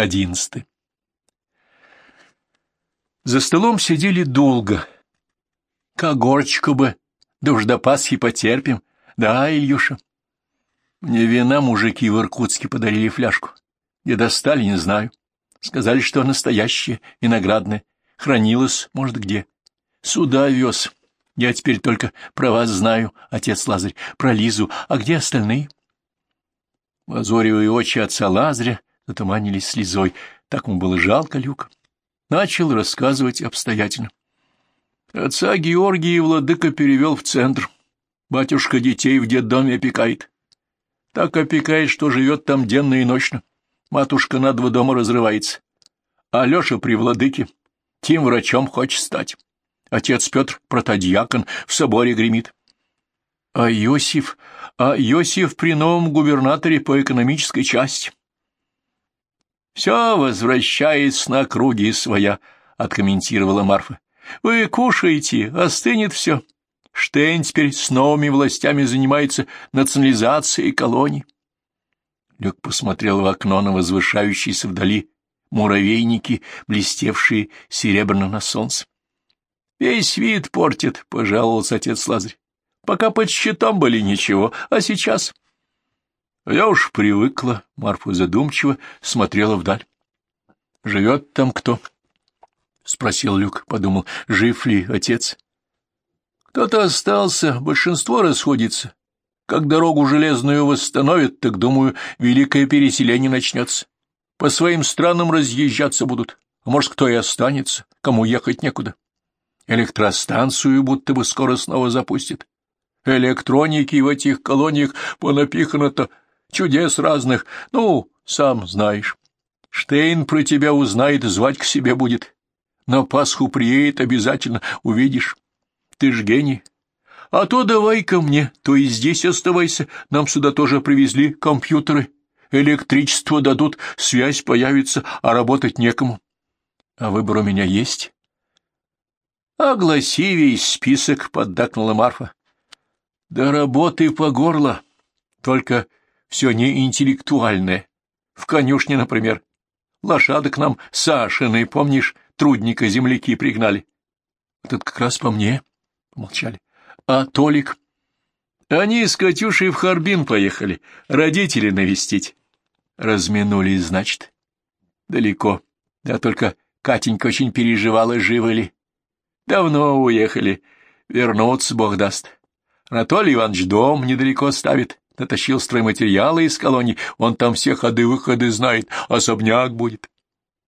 Одиннадцатый. За столом сидели долго. Как горчику бы, да уж до Пасхи потерпим. Да, Ильюша? Мне вина мужики в Иркутске подарили фляжку. Где достали, не знаю. Сказали, что настоящее, виноградное. Хранилось, может, где. Сюда вез. Я теперь только про вас знаю, отец Лазарь, про Лизу. А где остальные? Лазоревые очи отца Лазаря затуманились слезой. Так ему было жалко Люка. Начал рассказывать обстоятельно. Отца Георгия владыка перевел в центр. Батюшка детей в детдоме опекает. Так опекает, что живет там денно и ночно. Матушка на два дома разрывается. А Леша при владыке. Тем врачом хочет стать. Отец Петр, протодьякон, в соборе гремит. А Иосиф, а Иосиф при новом губернаторе по экономической части. Все возвращается на круги своя, — откомментировала Марфа. Вы кушаете, остынет все. Штейн теперь с новыми властями занимается национализацией колоний. Люк посмотрел в окно на возвышающиеся вдали муравейники, блестевшие серебряно на солнце. — Весь вид портит, — пожаловался отец Лазарь. — Пока под щитом были ничего, а сейчас... Я уж привыкла, Марфа задумчиво смотрела вдаль. — Живет там кто? — спросил Люк, подумал, жив ли отец. — Кто-то остался, большинство расходится. Как дорогу железную восстановят, так, думаю, великое переселение начнется. По своим странам разъезжаться будут, а может, кто и останется, кому ехать некуда. Электростанцию будто бы скоро снова запустят. Электроники в этих колониях понапихано-то чудес разных, ну, сам знаешь. Штейн про тебя узнает, звать к себе будет. На Пасху приедет обязательно, увидишь. Ты ж гений. А то давай ко мне, то и здесь оставайся, нам сюда тоже привезли компьютеры. Электричество дадут, связь появится, а работать некому. А выбор у меня есть. Огласи весь список, — поддакнула Марфа. Да работы по горло, только все не интеллектуальное. В конюшне, например. Лошадок нам Сашины, помнишь, трудника земляки пригнали. Тут как раз по мне. Помолчали. А Толик? Они с Катюшей в Харбин поехали, родителей навестить. Разминулись, значит. Далеко. Да только Катенька очень переживала, живы ли. Давно уехали. Вернуться, Бог даст. Анатолий Иванович дом недалеко ставит натащил стройматериалы из колоний, он там все ходы-выходы знает, особняк будет.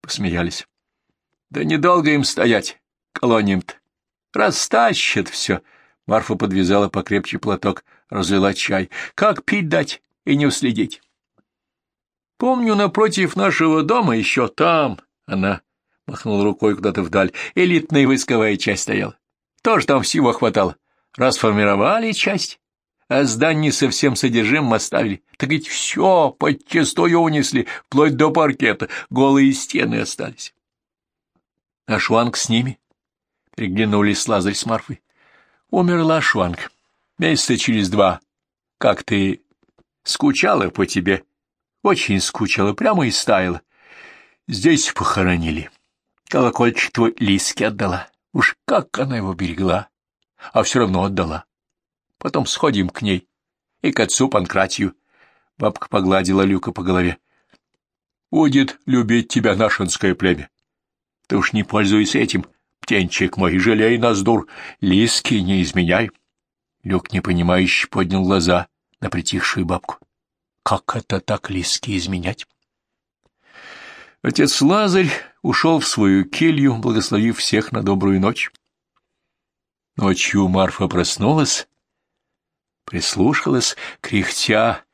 Посмеялись. Да недолго им стоять, колониям-то. Растащат все. Марфа подвязала покрепче платок, разлила чай. Как пить дать и не уследить? Помню, напротив нашего дома еще там, она махнула рукой куда-то вдаль, элитная войсковая часть стояла. Тоже там всего хватало. Расформировали часть, а здание совсем содержимым оставили. Так ведь все подчистую унесли, вплоть до паркета, голые стены остались. А Шванг с ними? Переглянулись Лазарь с Марфой. Умерла Шванг. Месяца через два. Как ты скучала по тебе? Очень скучала, прямо и стаяла. Здесь похоронили. Колокольчик твой Лиске отдала. Уж как она его берегла, а все равно отдала. Потом сходим к ней и к отцу Панкратию. Бабка погладила Люка по голове. Будет любить тебя нашинское племя. Ты уж не пользуйся этим, птенчик мой, жалей нас, дур, лиски не изменяй. Люк, непонимающе, поднял глаза на притихшую бабку. Как это так лиски изменять? Отец Лазарь ушел в свою келью, благословив всех на добрую ночь. Ночью Марфа проснулась прислушалась, кряхтя,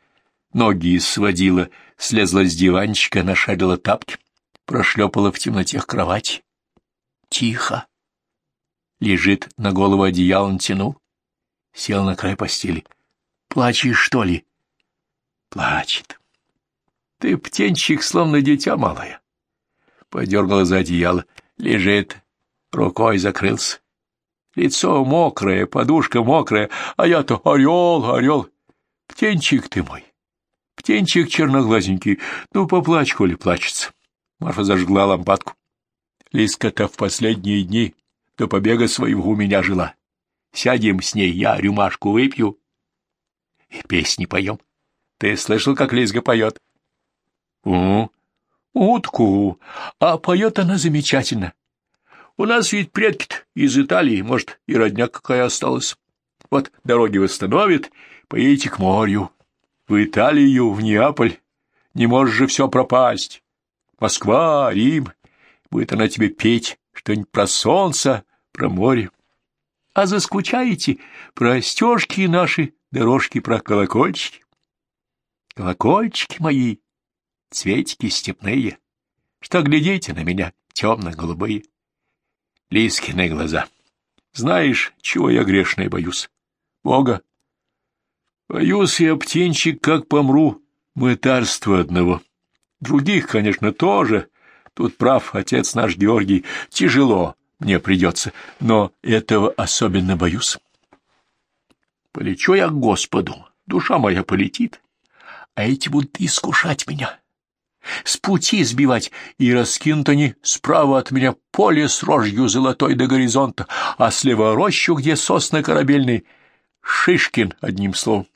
ноги сводила, слезла с диванчика, нашарила тапки, прошлепала в темноте кровать. Тихо. Лежит, на голову одеяло натянул. Сел на край постели. Плачешь, что ли? Плачет. Ты, птенчик, словно дитя малое. Подергала за одеяло. Лежит, рукой закрылся. Лицо мокрое, подушка мокрая, а я-то орел, орел. Птенчик ты мой, птенчик черноглазенький, ну, поплачь, коли плачется. Марфа зажгла лампадку. Лиска-то в последние дни до побега своего у меня жила. Сядем с ней, я рюмашку выпью и песни поем. Ты слышал, как Лизга поет? — У, утку, а поет она замечательно. У нас ведь предки из Италии, может, и родня какая осталась. Вот дороги восстановит, поедете к морю. В Италию, в Неаполь. Не можешь же все пропасть. Москва, Рим. Будет она тебе петь что-нибудь про солнце, про море. А заскучаете про стежки наши, дорожки, про колокольчики. Колокольчики мои, цветики степные, что глядите на меня, темно-голубые. Лискины глаза. Знаешь, чего я грешная боюсь? Бога. Боюсь я, птенчик, как помру, мытарство одного. Других, конечно, тоже. Тут прав отец наш Георгий. Тяжело мне придется, но этого особенно боюсь. Полечу я к Господу, душа моя полетит, а эти будут искушать меня, с пути сбивать, и раскинут они справа от меня поле с рожью золотой до горизонта, а слева рощу, где сосны корабельные, Шишкин, одним словом.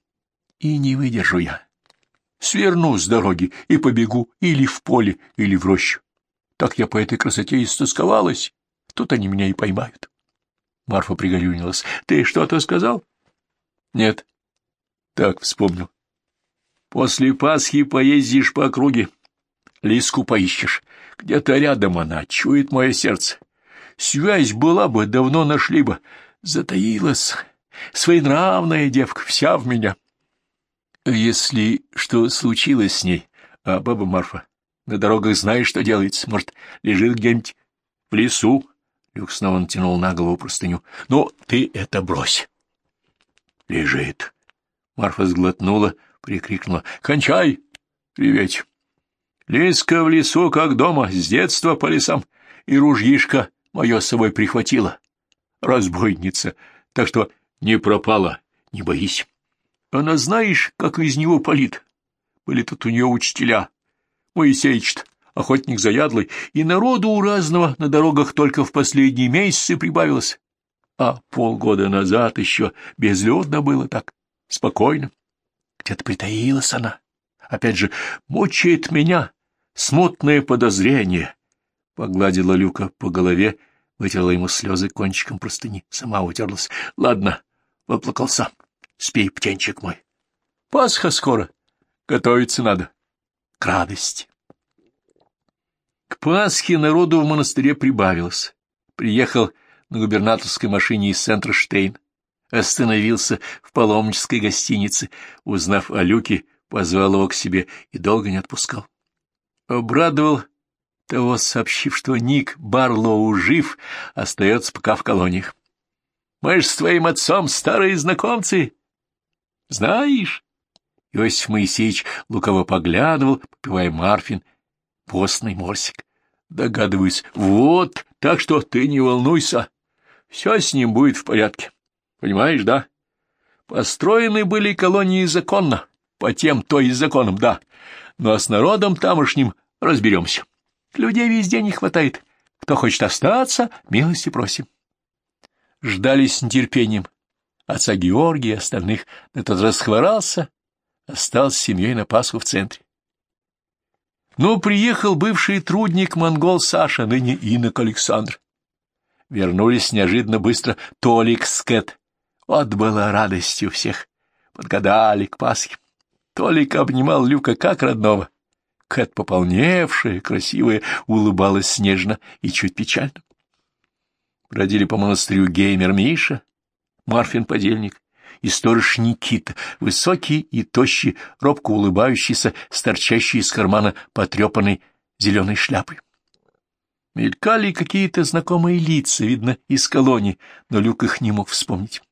И не выдержу я. Сверну с дороги и побегу или в поле, или в рощу. Так я по этой красоте истосковалась. Тут они меня и поймают. Марфа пригорюнилась. — Ты что-то сказал? — Нет. — Так, вспомнил. — После Пасхи поездишь по округе. Лиску поищешь. Где-то рядом она, чует мое сердце. Связь была бы, давно нашли бы. Затаилась. Своенравная девка, вся в меня. Если что случилось с ней, а баба Марфа, на дорогах знаешь, что делается, может, лежит где-нибудь в лесу, Люк снова натянул на голову простыню. — Ну, ты это брось. — Лежит. Марфа сглотнула, прикрикнула. — Кончай! Приветь. Лиска в лесу, как дома, с детства по лесам, и ружьишко мое с собой прихватила. Разбойница, так что не пропала, не боись. Она знаешь, как из него палит. Были тут у нее учителя. Моисеич охотник заядлый, и народу у разного на дорогах только в последние месяцы прибавилось. А полгода назад еще безлюдно было так, спокойно. Где-то притаилась она. Опять же, мучает меня смутное подозрение. Погладила Люка по голове, вытерла ему слезы кончиком простыни, сама утерлась. Ладно, выплакался. Спей, птенчик мой. Пасха скоро. Готовиться надо. К радости. К Пасхе народу в монастыре прибавилось. Приехал на губернаторской машине из центра Штейн. Остановился в паломнической гостинице. Узнав о Люке, позвал его к себе и долго не отпускал. Обрадовал того, сообщив, что Ник Барлоу жив, остается пока в колониях. Мы ж с твоим отцом старые знакомцы. Знаешь? Иосиф Моисеевич лукаво поглядывал, попивая Марфин, постный морсик. Догадываюсь, вот, так что ты не волнуйся. Все с ним будет в порядке. Понимаешь, да? Построены были колонии законно, по тем, то и законам, да. Но с народом тамошним разберемся. Людей везде не хватает. Кто хочет остаться, милости просим. Ждали с нетерпением. Отца Георгия и остальных, но тот расхворался, остался с семьей на Пасху в центре. Но приехал бывший трудник монгол Саша, ныне инок Александр. Вернулись неожиданно быстро Толик с Кэт. Вот была радость у всех. Подгадали к Пасхе. Толик обнимал Люка как родного. Кэт, пополневшая, красивая, улыбалась снежно и чуть печально. Бродили по монастырю геймер Миша, Марфин подельник, и сторож Никита, высокий и тощий, робко улыбающийся, с торчащей из кармана потрепанной зеленой шляпой. Мелькали какие-то знакомые лица, видно, из колонии, но Люк их не мог вспомнить.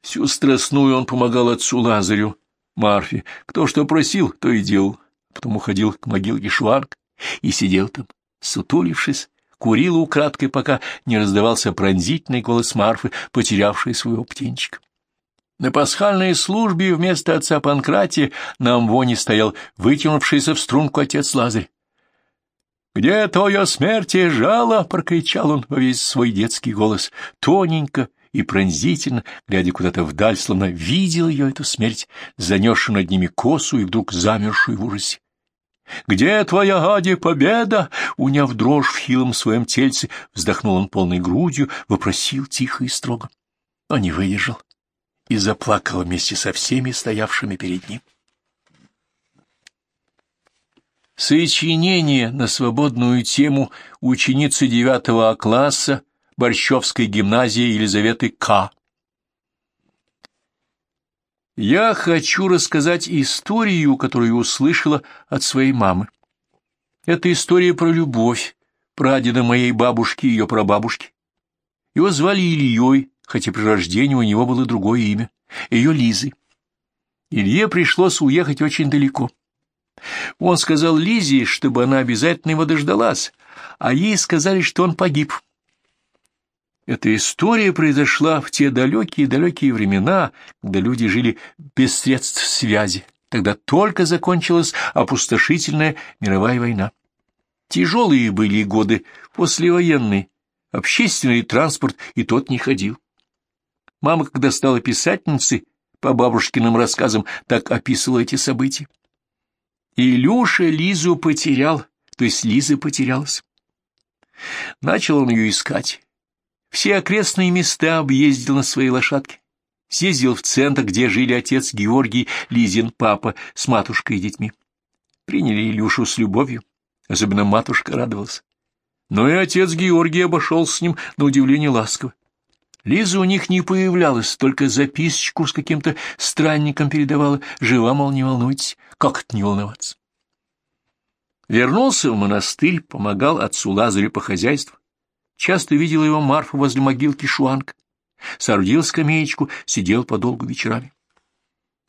Всю страстную он помогал отцу Лазарю, Марфе. Кто что просил, то и делал. Потом уходил к могилке Шварк и сидел там, сутулившись, курил украдкой, пока не раздавался пронзительный голос Марфы, потерявшей своего птенчика. На пасхальной службе вместо отца Панкратия на амвоне стоял вытянувшийся в струнку отец Лазарь. «Где твое смерти жало?» — прокричал он во весь свой детский голос, тоненько и пронзительно, глядя куда-то вдаль, словно видел ее эту смерть, занесшую над ними косу и вдруг замершую в ужасе. «Где твоя, Гади, победа?» Уняв дрожь в хилом своем тельце, вздохнул он полной грудью, вопросил тихо и строго. Но не выдержал и заплакал вместе со всеми стоявшими перед ним. Сочинение на свободную тему ученицы девятого класса Борщевской гимназии Елизаветы К. Я хочу рассказать историю, которую услышала от своей мамы. Это история про любовь, прадеда моей бабушки и ее прабабушки. Его звали Ильей, хотя при рождении у него было другое имя, ее Лизы. Илье пришлось уехать очень далеко. Он сказал Лизе, чтобы она обязательно его дождалась, а ей сказали, что он погиб. Эта история произошла в те далекие-далекие времена, когда люди жили без средств связи. Тогда только закончилась опустошительная мировая война. Тяжелые были годы послевоенные, общественный транспорт и тот не ходил. Мама, когда стала писательницей, по бабушкиным рассказам, так описывала эти события. Илюша Лизу потерял, то есть Лиза потерялась. Начал он ее искать. Все окрестные места объездил на своей лошадке. Съездил в центр, где жили отец Георгий, Лизин папа с матушкой и детьми. Приняли Илюшу с любовью, особенно матушка радовалась. Но и отец Георгий обошел с ним на удивление ласково. Лиза у них не появлялась, только записочку с каким-то странником передавала. Жива, мол, не волнуйтесь. Как это не волноваться? Вернулся в монастырь, помогал отцу Лазарю по хозяйству. Часто видел его Марфа возле могилки Шуанг. Соорудил скамеечку, сидел подолгу вечерами.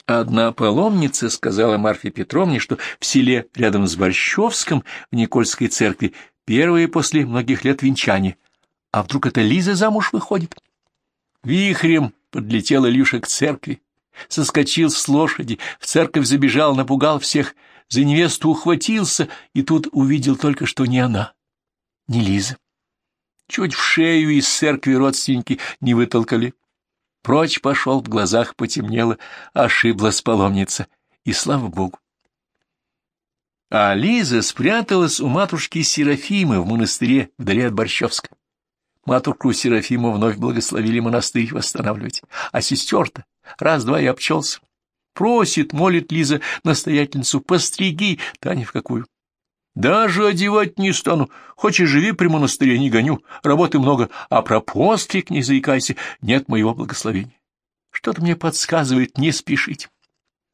Одна паломница сказала Марфе Петровне, что в селе рядом с Борщевском, в Никольской церкви, первые после многих лет венчания. А вдруг это Лиза замуж выходит? Вихрем подлетел Илюша к церкви, соскочил с лошади, в церковь забежал, напугал всех, за невесту ухватился и тут увидел только, что не она, не Лиза. Чуть в шею из церкви родственники не вытолкали. Прочь пошел, в глазах потемнело, ошиблась паломница, и слава богу. А Лиза спряталась у матушки Серафимы в монастыре вдали от Борщевска. Матушку Серафиму вновь благословили монастырь восстанавливать, а сестер-то раз-два и обчелся. Просит, молит Лиза настоятельницу, постриги, Таня в какую. Даже одевать не стану. Хочешь, живи при монастыре, не гоню. Работы много, а про постриг не заикайся. Нет моего благословения. Что-то мне подсказывает не спешить.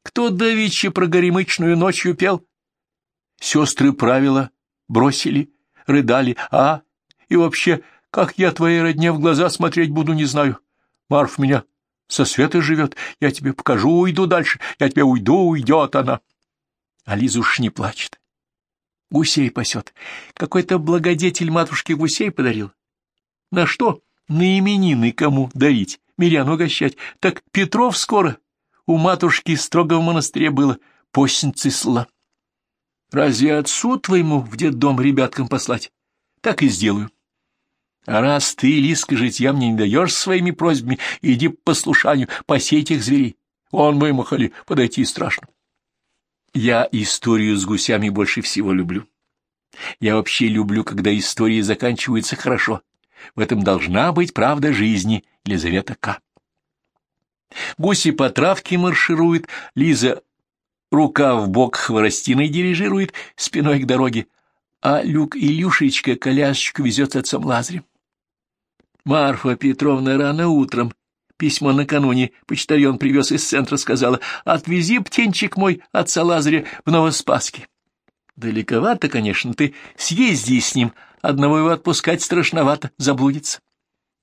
Кто давеча про горемычную ночью пел? Сестры правила бросили, рыдали, а? И вообще, как я твоей родне в глаза смотреть буду, не знаю. Марф меня со света живет. Я тебе покажу, уйду дальше. Я тебе уйду, уйдет она. А Лиза уж не плачет гусей пасет. Какой-то благодетель матушке гусей подарил. На что? На именины кому дарить, мирян угощать. Так Петров скоро. У матушки строго в монастыре было. Постницы сла. Разве отцу твоему в детдом ребяткам послать? Так и сделаю. А раз ты, Лиска, житья мне не даешь своими просьбами, иди по послушанию, посей этих зверей. Он вымахали, подойти страшно. Я историю с гусями больше всего люблю. Я вообще люблю, когда истории заканчиваются хорошо. В этом должна быть правда жизни, Елизавета К. Гуси по травке маршируют, Лиза рука в бок хворостиной дирижирует, спиной к дороге, а Люк Илюшечка колясочку везет отцом Лазарем. Марфа Петровна рано утром Письмо накануне почтальон привез из центра, сказала, «Отвези, птенчик мой, отца Лазаря в Новоспаске». Далековато, конечно, ты съезди с ним, одного его отпускать страшновато, заблудится.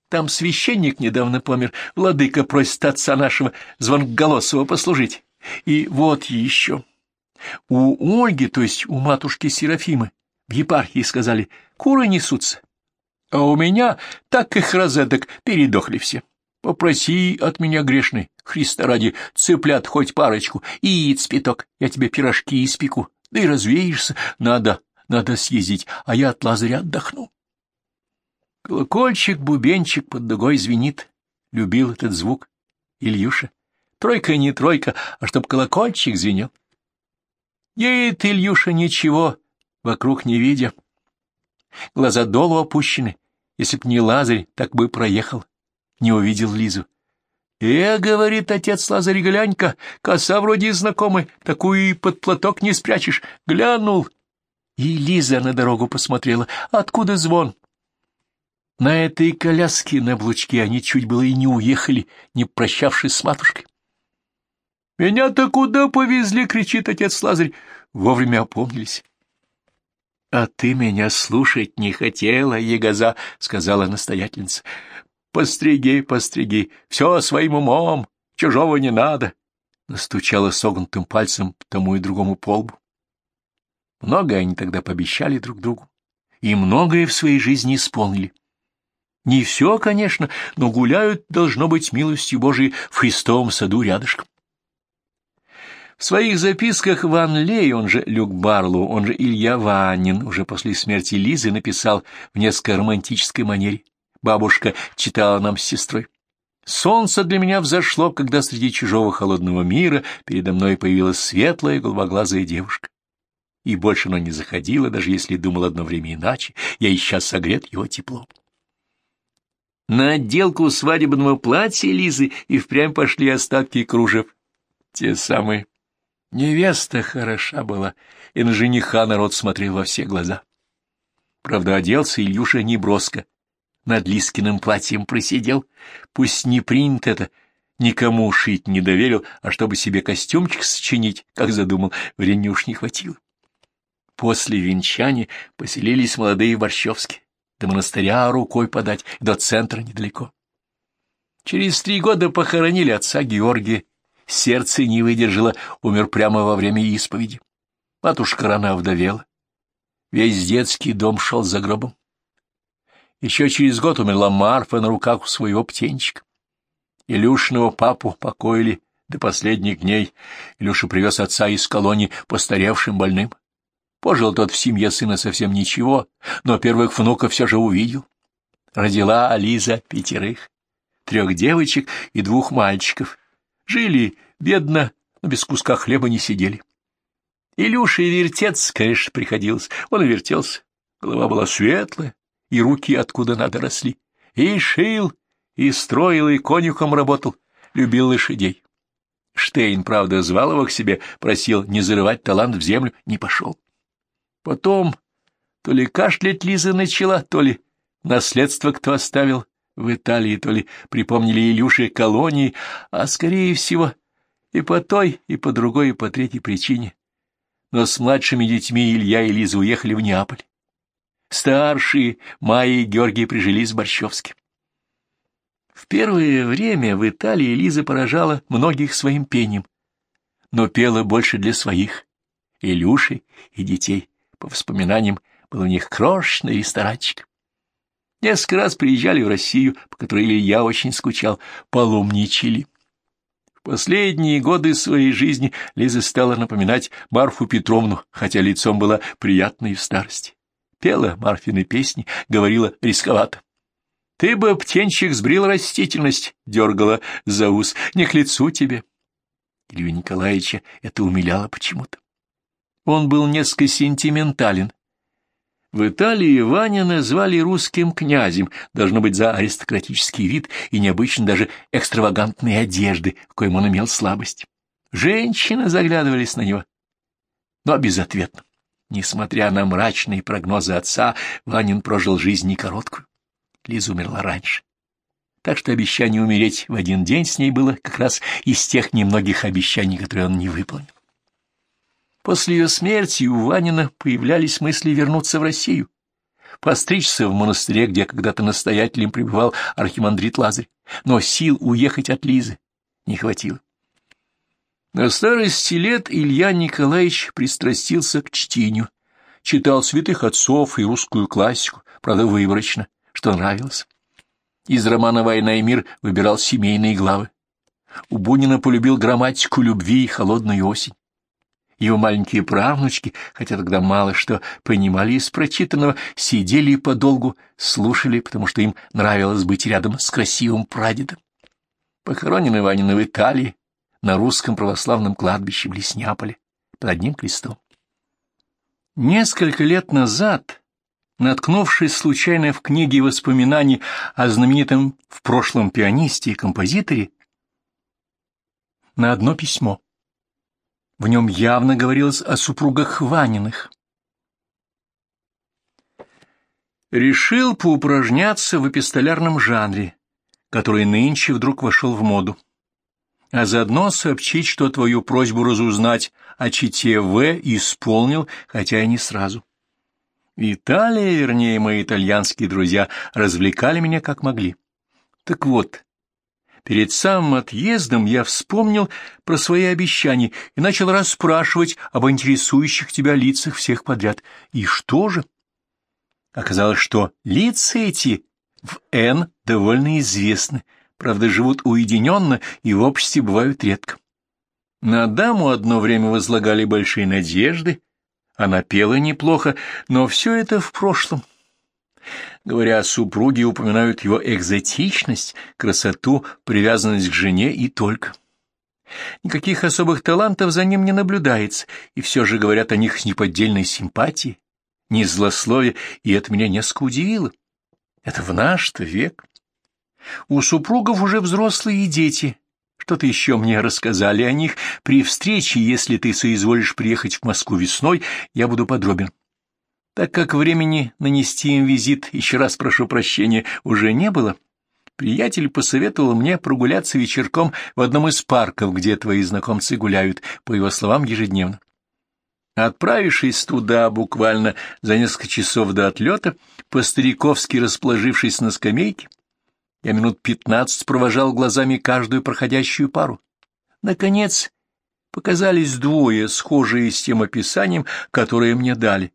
Там священник недавно помер, владыка просит отца нашего звонкголосого послужить. И вот еще. У Ольги, то есть у матушки Серафимы, в епархии сказали, куры несутся. А у меня так их розеток передохли все. Попроси от меня, грешный, Христа ради, цыплят хоть парочку, и яиц пяток, я тебе пирожки испеку, да и развеешься. Надо, надо съездить, а я от Лазаря отдохну. Колокольчик, бубенчик под дугой звенит. Любил этот звук Ильюша. Тройка не тройка, а чтоб колокольчик звенел. Едет Ильюша ничего, вокруг не видя. Глаза долу опущены. Если б не Лазарь, так бы проехал. Не увидел Лизу. «Э, — говорит отец Лазарь, — глянь-ка, коса вроде знакомой, такую и под платок не спрячешь. Глянул. И Лиза на дорогу посмотрела. Откуда звон? На этой коляске на облучке они чуть было и не уехали, не прощавшись с матушкой. «Меня-то куда повезли?» — кричит отец Лазарь. Вовремя опомнились. «А ты меня слушать не хотела, Егоза», — сказала настоятельница. «Постриги, постриги, все своим умом, чужого не надо», — настучала согнутым пальцем тому и другому полбу. Многое они тогда пообещали друг другу, и многое в своей жизни исполнили. Не все, конечно, но гуляют, должно быть, милостью Божией в Христовом саду рядышком. В своих записках Ван Лей, он же Люк Барлоу, он же Илья Ванин, уже после смерти Лизы написал в несколько романтической манере. Бабушка читала нам с сестрой. Солнце для меня взошло, когда среди чужого холодного мира передо мной появилась светлая голубоглазая девушка. И больше оно не заходило, даже если думал одно время иначе, я и сейчас согрет его теплом. На отделку свадебного платья Лизы и впрямь пошли остатки кружев. Те самые. Невеста хороша была, и на жениха народ смотрел во все глаза. Правда, оделся Ильюша неброско. Над Лискиным платьем просидел. Пусть не принято это, никому шить не доверил, а чтобы себе костюмчик сочинить, как задумал, времени уж не хватило. После венчания поселились молодые Борщевские. До монастыря рукой подать, до центра недалеко. Через три года похоронили отца Георгия. Сердце не выдержало, умер прямо во время исповеди. Матушка рано вдовела. Весь детский дом шел за гробом. Еще через год умерла Марфа на руках у своего птенчика. Илюшного папу покоили до последних дней. Илюша привез отца из колонии постаревшим больным. Пожил тот в семье сына совсем ничего, но первых внуков все же увидел. Родила Ализа пятерых, трех девочек и двух мальчиков. Жили бедно, но без куска хлеба не сидели. Илюше вертец, конечно, приходилось. Он и вертелся. Голова была светлая, и руки откуда надо росли. И шил, и строил, и конюхом работал, любил лошадей. Штейн, правда, звал его к себе, просил не зарывать талант в землю, не пошел. Потом то ли кашлять Лиза начала, то ли наследство кто оставил в Италии, то ли припомнили Илюше колонии, а, скорее всего, и по той, и по другой, и по третьей причине. Но с младшими детьми Илья и Лиза уехали в Неаполь. Старшие, Майя и Георгий, прижились в Борщевске. В первое время в Италии Лиза поражала многих своим пением, но пела больше для своих, Илюши и детей. По воспоминаниям, был у них крошечный ресторанчик. Несколько раз приезжали в Россию, по которой Илья очень скучал, паломничали. В последние годы своей жизни Лиза стала напоминать Марфу Петровну, хотя лицом была приятной в старости. Пела Марфины песни, говорила рисковато. «Ты бы, птенчик, сбрил растительность», — дергала за ус, — «не к лицу тебе». Илью Николаевича это умиляло почему-то. Он был несколько сентиментален. В Италии Ваня назвали русским князем, должно быть за аристократический вид и необычно даже экстравагантные одежды, к коим он имел слабость. Женщины заглядывались на него, но безответно. Несмотря на мрачные прогнозы отца, Ванин прожил жизнь не короткую. Лиза умерла раньше. Так что обещание умереть в один день с ней было как раз из тех немногих обещаний, которые он не выполнил. После ее смерти у Ванина появлялись мысли вернуться в Россию, постричься в монастыре, где когда-то настоятелем пребывал архимандрит Лазарь, но сил уехать от Лизы не хватило. На старости лет Илья Николаевич пристрастился к чтению, читал святых отцов и русскую классику, правда, выборочно, что нравилось. Из романа «Война и мир» выбирал семейные главы. У Бунина полюбил грамматику любви и холодную осень Его маленькие правнучки, хотя тогда мало что понимали из прочитанного, сидели подолгу слушали, потому что им нравилось быть рядом с красивым прадедом. Похоронены Ванины в Италии, на русском православном кладбище в Лесняполе, под одним крестом. Несколько лет назад, наткнувшись случайно в книге воспоминаний о знаменитом в прошлом пианисте и композиторе, на одно письмо. В нем явно говорилось о супругах Ваниных. Решил поупражняться в эпистолярном жанре, который нынче вдруг вошел в моду, а заодно сообщить, что твою просьбу разузнать о чите В исполнил, хотя и не сразу. Италия, вернее, мои итальянские друзья, развлекали меня как могли. Так вот, Перед самым отъездом я вспомнил про свои обещания и начал расспрашивать об интересующих тебя лицах всех подряд. И что же? Оказалось, что лица эти в Н довольно известны, правда, живут уединенно и в обществе бывают редко. На даму одно время возлагали большие надежды, она пела неплохо, но все это в прошлом. Говоря о супруге, упоминают его экзотичность, красоту, привязанность к жене и только. Никаких особых талантов за ним не наблюдается, и все же говорят о них с неподдельной симпатией, не злословие, и это меня несколько удивило. Это в наш-то век. У супругов уже взрослые дети. Что-то еще мне рассказали о них. При встрече, если ты соизволишь приехать в Москву весной, я буду подробен. Так как времени нанести им визит, еще раз прошу прощения, уже не было, приятель посоветовал мне прогуляться вечерком в одном из парков, где твои знакомцы гуляют, по его словам, ежедневно. Отправившись туда буквально за несколько часов до отлета, по-стариковски расположившись на скамейке, я минут пятнадцать провожал глазами каждую проходящую пару. Наконец, показались двое, схожие с тем описанием, которое мне дали.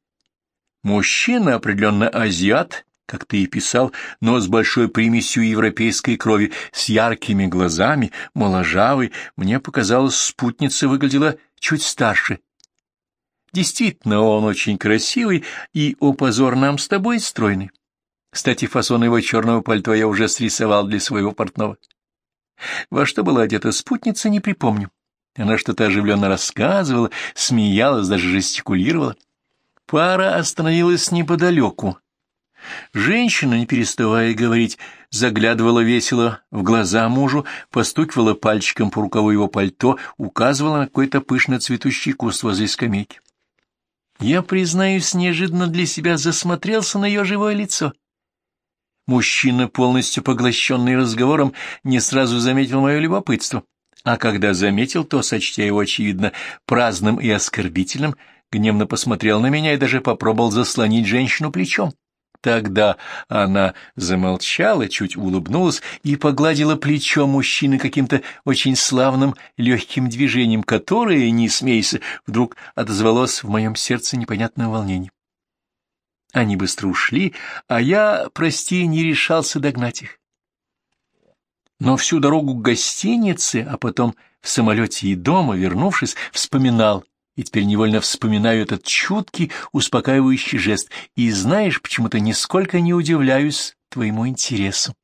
Мужчина определенно азиат, как ты и писал, но с большой примесью европейской крови, с яркими глазами, моложавый, мне показалось, спутница выглядела чуть старше. Действительно, он очень красивый и, о позор, нам с тобой стройный. Кстати, фасон его черного пальто я уже срисовал для своего портного. Во что была одета спутница, не припомню. Она что-то оживленно рассказывала, смеялась, даже жестикулировала. Пара остановилась неподалеку. Женщина, не переставая говорить, заглядывала весело в глаза мужу, постукивала пальчиком по рукаву его пальто, указывала на какой-то пышно цветущий куст возле скамейки. Я, признаюсь, неожиданно для себя засмотрелся на ее живое лицо. Мужчина, полностью поглощенный разговором, не сразу заметил мое любопытство, а когда заметил, то, сочтя его, очевидно, праздным и оскорбительным, гневно посмотрел на меня и даже попробовал заслонить женщину плечом. Тогда она замолчала, чуть улыбнулась и погладила плечо мужчины каким-то очень славным легким движением, которое, не смейся, вдруг отозвалось в моем сердце непонятное волнение. Они быстро ушли, а я, прости, не решался догнать их. Но всю дорогу к гостинице, а потом в самолете и дома, вернувшись, вспоминал и теперь невольно вспоминаю этот чуткий, успокаивающий жест, и знаешь, почему-то нисколько не удивляюсь твоему интересу.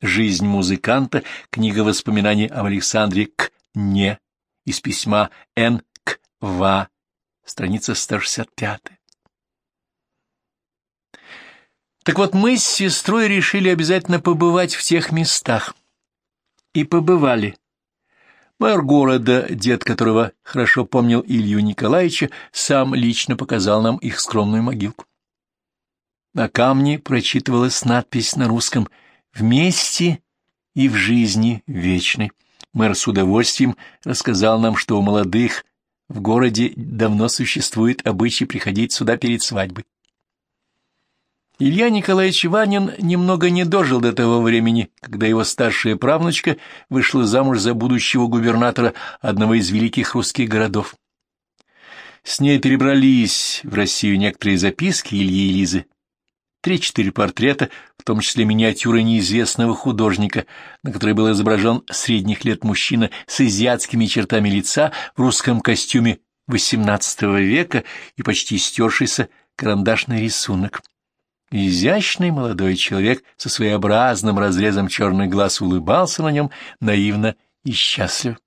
«Жизнь музыканта», книга воспоминаний об Александре К. Не, из письма Н. К. В. страница 165. Так вот, мы с сестрой решили обязательно побывать в тех местах. И побывали. Мэр города, дед которого хорошо помнил Илью Николаевича, сам лично показал нам их скромную могилку. На камне прочитывалась надпись на русском «Вместе и в жизни вечной». Мэр с удовольствием рассказал нам, что у молодых в городе давно существует обычай приходить сюда перед свадьбой. Илья Николаевич Ванин немного не дожил до того времени, когда его старшая правнучка вышла замуж за будущего губернатора одного из великих русских городов. С ней перебрались в Россию некоторые записки Ильи и Лизы. три-четыре портрета, в том числе миниатюры неизвестного художника, на которой был изображен средних лет мужчина с азиатскими чертами лица в русском костюме XVIII века и почти стершийся карандашный рисунок. Изящный молодой человек со своеобразным разрезом черных глаз улыбался на нем наивно и счастливо.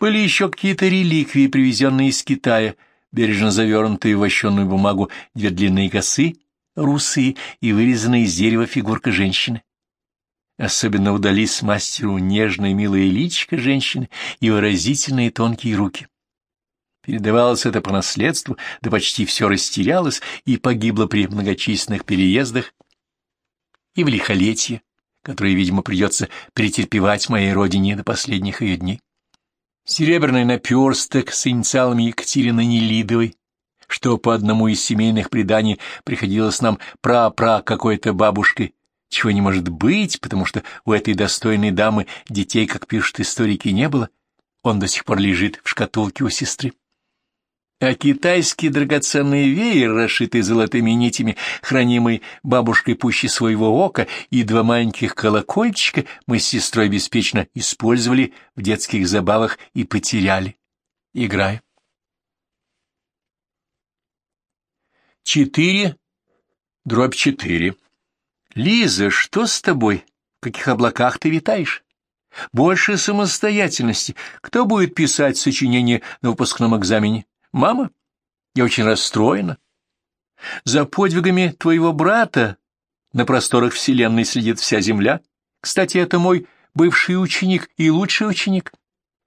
Были еще какие-то реликвии, привезенные из Китая, бережно завернутые в вощенную бумагу две длинные косы, русые и вырезанные из дерева фигурка женщины. Особенно удались мастеру нежное милое личико женщины и выразительные тонкие руки. Передавалось это по наследству, да почти все растерялось и погибло при многочисленных переездах и в лихолетье, которое, видимо, придется претерпевать моей родине до последних ее дней. Серебряный наперсток с инициалами Екатерины Нелидовой, что по одному из семейных преданий приходилось нам пра-пра какой-то бабушкой, чего не может быть, потому что у этой достойной дамы детей, как пишут историки, не было, он до сих пор лежит в шкатулке у сестры а китайский драгоценный веер, расшитый золотыми нитями, хранимый бабушкой пуще своего ока, и два маленьких колокольчика мы с сестрой беспечно использовали в детских забавах и потеряли, играя. Четыре, дробь четыре. Лиза, что с тобой? В каких облаках ты витаешь? Больше самостоятельности. Кто будет писать сочинение на выпускном экзамене? Мама, я очень расстроена. За подвигами твоего брата на просторах Вселенной следит вся Земля. Кстати, это мой бывший ученик и лучший ученик.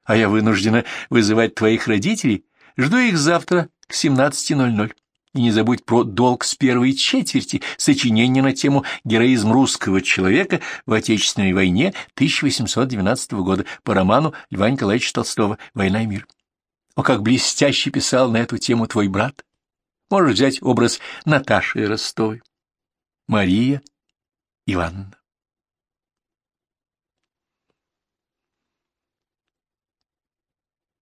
А я вынуждена вызывать твоих родителей. Жду их завтра к 17.00. И не забудь про долг с первой четверти сочинения на тему «Героизм русского человека в Отечественной войне 1812 года» по роману Льва Николаевича Толстого «Война и мир». О, как блестяще писал на эту тему твой брат. Можешь взять образ Наташи Ростовой. Мария Ивановна.